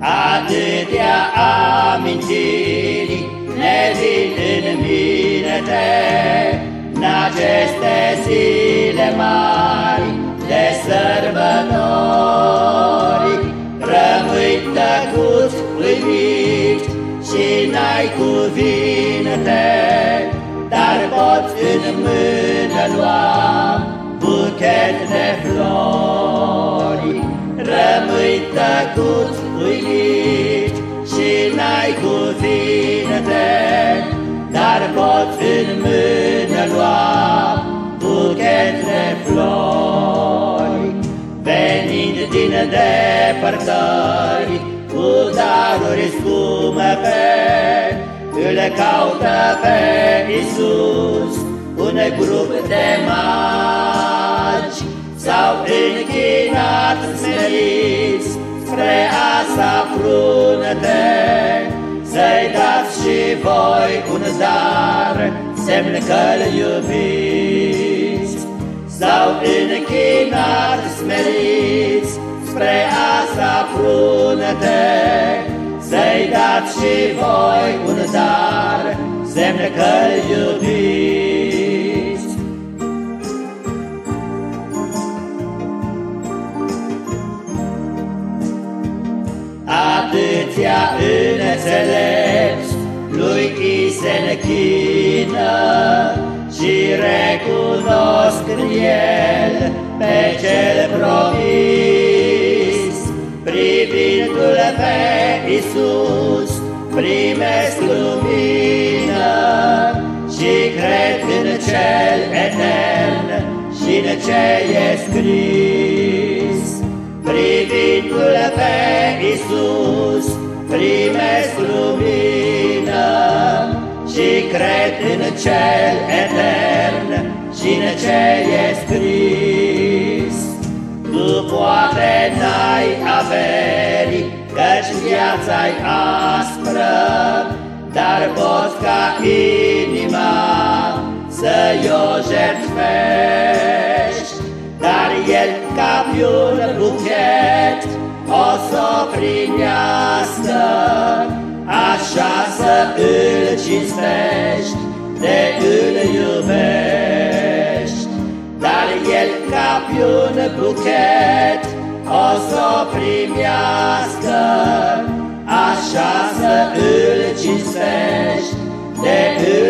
Atâtea amintiri ne vin în minete În aceste zile mari de sărbători. Rămâi tăcut, uimit și n-ai cuvinte Dar poți în mână lua buchet de flori tăcut, uimit și n-ai cuvinte, Dar poți în mână lua buchet de flori. Venind din depărtări, cu daruri scumpe, Îl caută pe Iisus un grup de magi, S-au închinat smeriți spre asta frunte, Să-i dați și voi un dar, semn că-L iubiți. S-au închinat smeriți spre asta frunte, Să-i dați și voi un dar, semn că-L iubiți. Atâția înțelepți lui i se închină și recunosc în el pe cel promis. Privindu-l pe Iisus, primesc lumină și cred în cel etern și în ce e scris. Primesc lumină și cred în cel etern și în ce e scris. Tu poate n-ai averi, căci viața-i aspră, dar poți ca inima să-i o jertfești, dar el ca un buchet o să o primească, așa să îl cinstești, de îl iubești. Dar el ca un buchet o să o primească, așa să îl cinstești, de îl